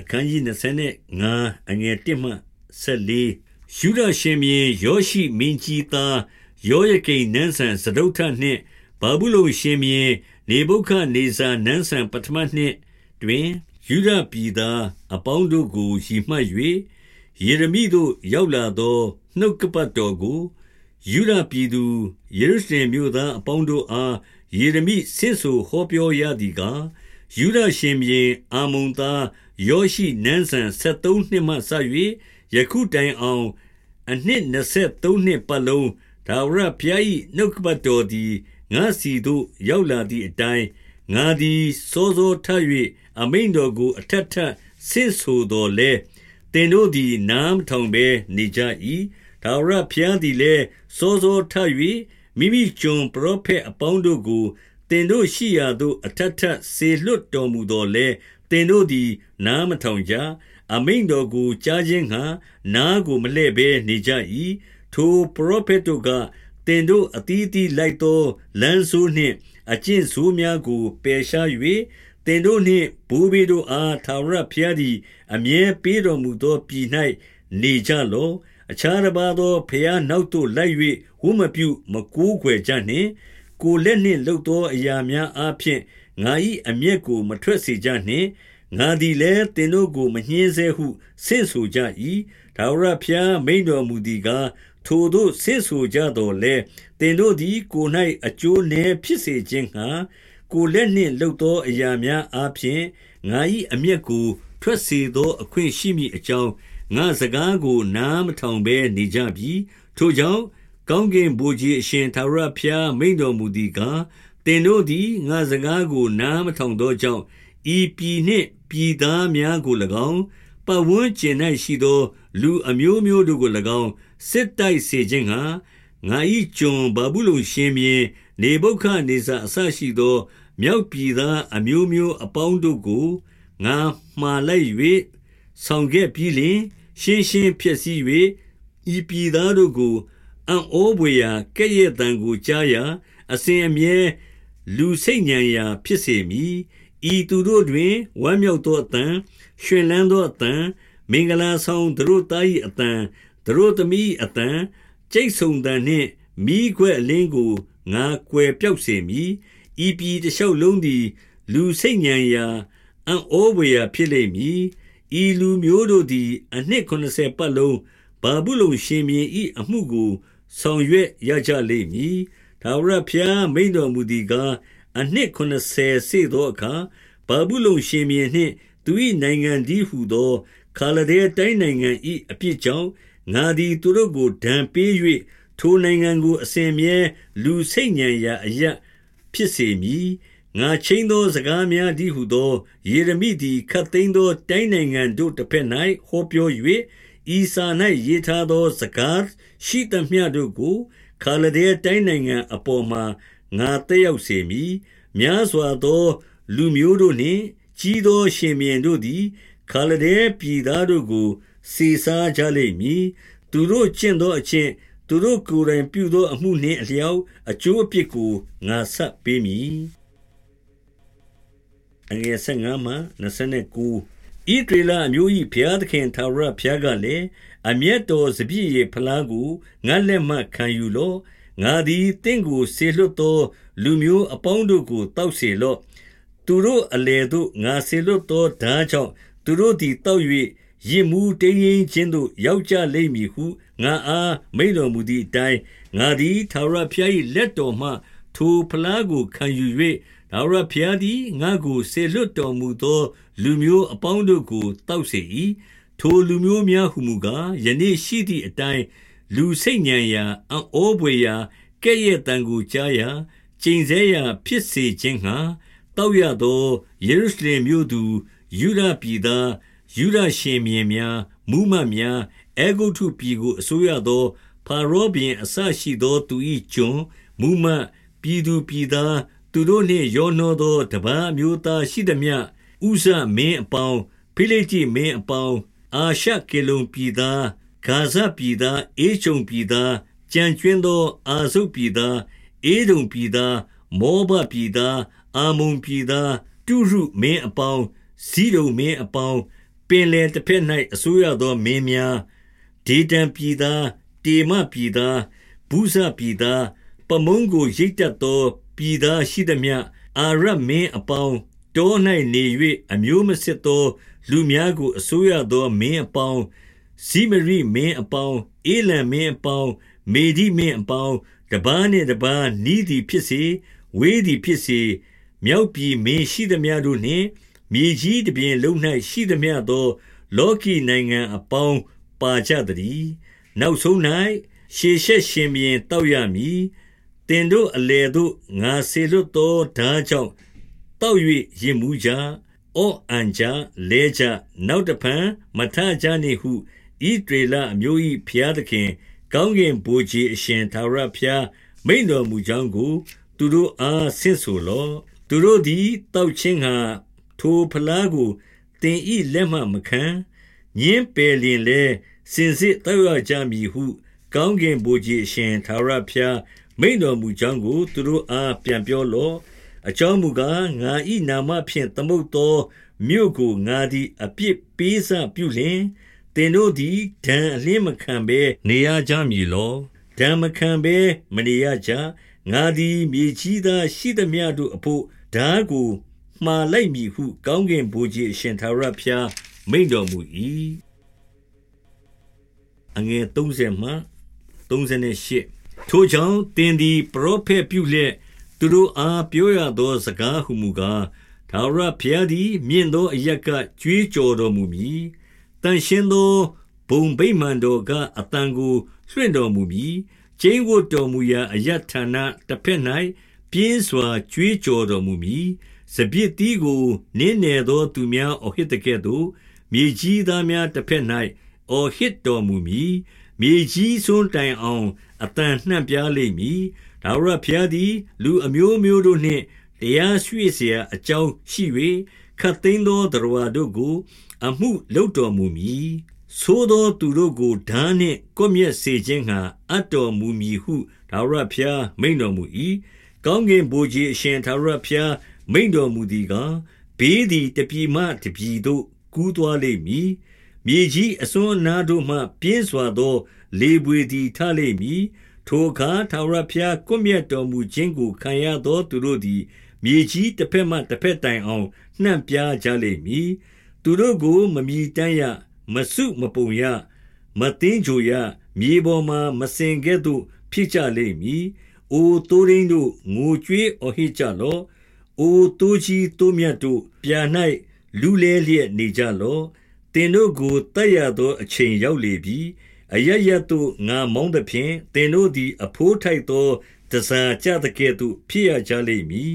အခန်းကြီး25အငယ်1မှ14ယူဒရှင်မြေယောရှိမင်းကြီးသားယောယကိန်နန်းဆန်စဒုထနှင့်ဘာဘူးလုံရှင်မြေနေဘုခနေဇာနန်းဆန်ပထမနှင့်တွင်ယူဒပြည်သားအပေါင်းတို့ကိုရည်မှတ်၍ယေရမိတို့ရောက်လာသောနှုတ်ကပတ်တော်ကိုယူဒပြည်သူယေရုရှလင်မြို့သားအပေါင်းတို့အားယေရမိဆင့်ဆိုဟောပြောရသည်ကားယူဒရှင်ဘင်အာမုန်သား ယောရှိနန်းဆန်73နှစ်မှစ၍ယခုတိုင်အောင် အနှစ်23နှစ်ပတ်လုံးဒါဝရဘုရား၏နှုတ်ကပတ်တော်သည်ငါစီသို့ရောက်လာသည့်အတိုင်းငါသည်စောစောထ၍အမိန်တော်ကိုအထက်ထပ်ဆင့်ဆိုတော်လဲတင်တို့သည်နားမထောင်ဘဲနေကြ၏ဒါဝရဘုရားသည်လည်းစောစောထ၍မိမိကျွန်ပရောဖက်အပေါင်းတို့ကိုတင်တို့ရှိရာသို့အထက်ထပ်ဆေလွတ်တော်မူတော်လဲ တင်တို့သည် နားမထောင်ကြ အမိန်တော်ကို ကြားခြင်းငှာနားကို မလှဲ့ဘဲနေကြ၏ထိုပရောဖက်တို့ကတင်တို့အတီးတီးလိုက်သော လမ်းဆိုးနှင့် အကျင့်ဆိုးများကို ပယ်ရှား၍တင်တို့နှင့် ဘိုးဘေးတို့အားသာဝရဖျားသည် အမြဲပေးတော်မူသောပြည်၌နေကြလောအခြားတစ်ပါးသောဖျားနောက်သို့လိုက်၍ဝမပြု မကိုးကွယ်ကြနှင့် ကိုလက်နှင့်လှုပ်သော အရာများအားဖြင့် ငါ၏အမျက်ကိုမထွက်စေကြနှင့်ငါသည်လည်းတင်တို့ကိုမညှင်းဆဲဟုဆင့်ဆိုကြ၏ဒါဝရဖျားမိန်တော်မူသည်ကားထိုတို့ဆင့်ဆိုကြတော်လဲတင်တို့သည်ကို၌အကျိုးနည်းဖြစ်စေခြင်းငှာကိုလက်နှင့်လှုပ်သောအရာများအားဖြင့်ငါ၏အမျက်ကို ထွက်စေသောအခွင့်ရှိမည်အကြောင်းငါစကားကိုနားမထောင်ဘဲနေကြပြီထိုကြောင့်ကောင်းကင်ဘုရားအရှင်သာရဖျားမိန်တော်မူသည်ကား တင်တို့သည်ငါစကားကို နားမထောင်သောကြောင့်ဤပြည်နှင့်ပြည်သားများကို၎င်းပတ်ဝန်းကျင်၌ရှိသော လူအမျိုးမျိုးတို့ကို၎င်းစစ်တိုက်စေခြင်းငှာငါ၏ကျွန်ဘာဘူးလုံရှင်မြေနေဘုခနေစာအဆရှိသော မြောက်ပြည်သားအမျိုးမျိုးအပေါင်းတို့ကိုငါမှားလိုက်၍ဆောင်ခဲ့ပြီးလျှင်ရှင်းရှင်းဖြစ်စည်း၍ဤပြည်သားတို့ကိုအံ့ဩပွေရာကဲ့ရဲ့တံကိုကြားရာအစဉ်အမြဲ လူစိတ်ညံရာဖြစ်စေမည်ဤသူတို့တွင်ဝမ်းမြောက်သောအတန်ရွှင်လန်းသောအတန်မင်္ဂလာဆောင်သူတို့သား၏အတန်သူတို့သမီးအတန်ကျိတ်ဆုံတန်နှင့်မိခွဲ့အလင်းကိုငါကွယ်ပြောက်စေမည်ဤပြည်တလျှောက်လုံးသည် လူစိတ်ညံရာအံ့ဩပွေရာဖြစ်လိမ့်မည်ဤလူမျိုးတို့သည် အနှစ်80ပတ်လုံးဘာဘူးလုံရှင်မြေဤအမှုကိုဆောင်ရွက်ရကြလိမ့်မည် ဒါဝရဖျားမိန်တော်မူသည်ကားအနှစ်80စေသောအခါဘာဘူးလုံရှင်မြေနှင့်သူ၏နိုင်ငံဒီဟုသောခါလဒဲတိုင်းနိုင်ငံ၏အပြစ်ကြောင့်ငါသည်သူတို့ကိုဒဏ်ပေး၍ထိုနိုင်ငံကိုအစဉ်မြဲလူစိတ်ညံရာအရဖြစ်စေမည်ငါချင်းသောစကားများသည်ဟုသောယေရမိသည်ခတ်သိမ်းသောတိုင်းနိုင်ငံတို့တစ်ဖက်၌ဟောပြော၍ဤစာ၌ရေးထားသောစကားရှိသမျှတို့ကို ခါလဒဲတိုင်းနိုင်ငံအပေါ်မှာငါတက်ရောက်စေမည်များစွာသော လူမျိုးတို့နှင့်ကြီးသောရှင်မြင်းတို့သည်ခါလဒဲပြည်သားတို့ကိုစေစားကြလိမ့်မည်သူတို့ကျင့်သောအချင်းသူတို့ကိုယ်တိုင်ပြုသောအမှုနှင့်အလျောက်အကျိုးအပြစ်ကိုငါဆက်ပေးမည်အငယ်15မှ29ဣဒရေလအမျိုး၏ဘုရားသခင်ထာဝရဘုရားကလည်း အမျက်တော်စပြည့်၏ဖလားကိုငါလက်မှခံယူလော့ငါသည်တင့်ကိုဆေလွတ်သော လူမျိုးအပေါင်းတို့ကိုတောက်စေလော့သူတို့အလေတို့ငါဆေလွတ်သောဓာကြောင့်သူတို့သည်တောက်၍ရစ်မှုတင်းရင်ချင်းသို့ရောက်ကြလိမ့်မည်ဟုငါအားမိန်တော်မူသည့်အတိုင်းငါသည်သာရဖျား၏လက်တော်မှ ထိုဖလားကိုခံယူ၍ဒါဝရဖျားသည်ငါကိုဆေလွတ်တော်မူသော လူမျိုးအပေါင်းတို့ကိုတောက်စေ၏ ထိုလူမျိုးများဟုမူကားယနေ့ရှိသည့်အတိုင်းလူစိတ်ညံရာအံ့ဩပွေရာကဲ့ရဲ့တန်ကိုကြားရာကျိန်ဆဲရာဖြစ်စေခြင်းငှာတောက်ရသောယေရုရှလင်မြို့သူယူဒပြည်သားယူဒရှင်မြင်းများမူးမတ်များအေဂုတ်ထုပြည်ကိုအစိုးရသောဖာရောဘင်အစရှိသောသူ၏ကျွန်မူးမတ်ပြည်သူပြည်သားသူတို့နှင့်ရောနှောသောတပန်းမျိုးသားရှိသည်မြဥဇမင်းအပေါင်းဖိလိတိမင်းအပေါင်း အာရှကေလုံပြည်သားဂါဇပြည်သားအေချုံပြည်သားကြံကျွင်းသောအာစုပြည်သားအေဒုံပြည်သားမောဘပြည်သားအာမုန်ပြည်သားတုရုမင်းအပေါင်းဇီးလုံမင်းအပေါင်းပင်လယ်တစ်ဖက်၌အစိုးရသောမင်းများဒေတံပြည်သားတေမပြည်သားဘူးဇပြည်သားပမုံကိုရိတ်တတ်သောပြည်သားရှိသမျှအာရမင်းအပေါင်းတော၌နေ၍အမျိုးမစစ်သော လူများကိုအစိုးရသောမင်းအပေါင်းဇိမရိမင်းအပေါင်းအေလံမင်းအပေါင်းမေဒီမင်းအပေါင်းတပားနှင့်တပားနီးသည်ဖြစ်စေဝေးသည်ဖြစ်စေမြောက်ပြည်မင်းရှိသမျှတို့နှင့်မြေကြီးတစ်ပြင်လုံး၌ရှိသမျှသော လောကီနိုင်ငံအပေါင်းပါကြသည်နောက်ဆုံး၌ရှေရှက်ရှင်ပြန်တောက်ရမည်တင်တို့အလေတို့ငါဆေလွတ်သောဓာကြောင့်တောက်၍ရင်မူကြ အော့အန်ကြလဲကြနောက်တဖန်မထကြနေဟုဤဒေလအမျိုး၏ဖျားသခင် ကောင်းကင်ဘိုးကြီးအရှင်သာရဖျားမိန်တော်မူကြောင်းကို သူတို့အားဆင့်ဆိုလော့သူတို့သည်တောက်ချင်းဟာထိုဖလားကိုတင်ဤလက်မှမခံညင်းပယ်လင်လဲစင်စစ်တောက်ရကြမည်ဟု ကောင်းကင်ဘိုးကြီးအရှင်သာရဖျားမိန်တော်မူကြောင်းကို သူတို့အားပြန်ပြောလော့ အကြောင်းမူကားငါဤနာမဖြင့်သမုတ်သောမြို့ကိုငါသည်အပြစ်ပေးစပြုလျင်သင်တို့သည်ဒဏ်အလင်းမခံဘဲနေရကြမည်လောဒဏ်မခံဘဲမနေရကြငါသည်မြေကြီးသားရှိသမျှတို့အဖို့ဓာကိုမှားလိုက်မည်ဟု ကောင်းကင်ဘုရားအရှင်သာရဖျားမိန်တော်မူ၏အငယ်30မှ38ထိုကြောင့်တင်သည်ပရောဖက်ပြုလျက် သူတို့အားပြောရသောစကားဟုမူကားထာဝရဘုရားသည်မြင့်သောအရက်ကကြွေးကြော်တော်မူမည်တန်ရှင်းသောဘုံဗိမာန်တော်ကအတန်ကိုလွှင့်တော်မူမည်ကျင်းဝတ်တော်မူရာအယဌာနတစ်ဖက်၌ပြင်းစွာကြွေးကြော်တော်မူမည်စပြစ်တီးကိုနင်းနယ်သောသူများအဟစ်တကဲ့သို့မြေကြီးသားများတစ်ဖက်၌အော်ဟစ်တော်မူမည်မြေကြီးစွန်းတိုင်အောင်အတန်နှံ့ပြားလိမ့်မည် ဒါဝရဘုရားသည် လူအမျိုးမျိုးတို့နှင့်တရားရွှေ့เสียအကြောင်းရှိ၍ခတ်သိမ်းသောတရားတို့ကို အမှုလုပ်တော်မူမည်သို့သောသူတို့ကိုဓာနှင့်ကွမျက်စေခြင်းငှာအပ်တော်မူမည်ဟုဒါဝရဘုရားမိန်တော်မူ၏ကောင်းကင်ဘိုးကြီးအရှင်ဒါဝရဘုရားမိန်တော်မူသည်ကားဘေးသည်တပြီမှတပြီသို့ကူးသွားလိမ့်မည်မြေကြီးအစွန်းအနားတို့မှ ပြင်းစွာသော လေပွေသည်ထလိမ့်မည် ထိုအခါထာဝရဘုရားကွမျက်တော်မူခြင်းကိုခံရသောသူတို့သည် မြေကြီးတစ်ဖက်မှတစ်ဖက်တိုင်အောင်နှံ့ပြားကြလိမ့်မည်သူတို့ကိုမမြည်တမ်းရမစုမပုံရမတင်းကြိုရမြေပေါ်မှမစင်ကဲ့သို့ဖြစ်ကြလိမ့်မည်အိုတိုးရင်းတို့ငိုကြွေးအော်ဟစ်ကြလော့အိုတိုးကြီးတိုးမြတ်တို့ပြာ၌လူလဲလျက်နေကြလော့တင်တို့ကိုတတ်ရသောအချိန်ရောက်လေပြီ အရရတို့ငါမောင်းသဖြင့်သင်တို့သည်အဖိုးထိုက်သောတစားကြတဲ့ကဲ့သို့ဖြစ်ရကြလိမ့်မည်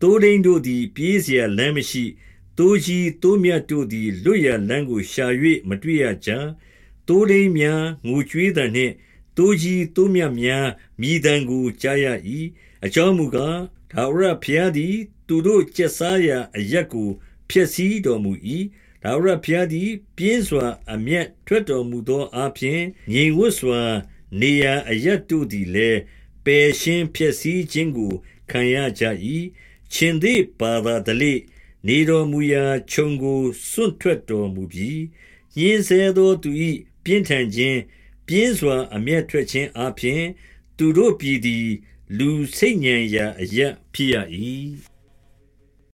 တိုးရင်းတို့သည်ပြေးเสียလမ်းမရှိတိုးကြီးတိုးမြတ်တို့သည်လွတ်ရလမ်းကိုရှာ၍မတွေ့ရကြတိုးရင်းများငိုကြွေးတဲ့နှင့်တိုးကြီးတိုးမြတ်များမြည်တံကိုကြားရ၏အကြောင်းမူကားဒါဝရဖျားသည် သူတို့ကျက်စားရာအရက်ကိုဖျက်ဆီးတော်မူ၏ ဒါဝရဘုရားသည် ပြင်းစွာအမျက်ထွက်တော်မူသောအပြင်ငြိမ်ဝတ်စွာ နေရာအရတ်တို့သည်လည်းပယ်ရှင်းဖြစ်စည်းခြင်းကို ခံရကြ၏ရှင်သည်ပါသာတလေနေတော်မူရာခြုံကိုစွန့်ထွက်တော်မူပြီးညင်းဆဲသောသူ၏ပြင်းထန်ခြင်းပြင်းစွာအမျက်ထွက်ခြင်းအပြင်သူတို့ပြည်သည် လူစိတ်ညံရာအရဖြစ်ရ၏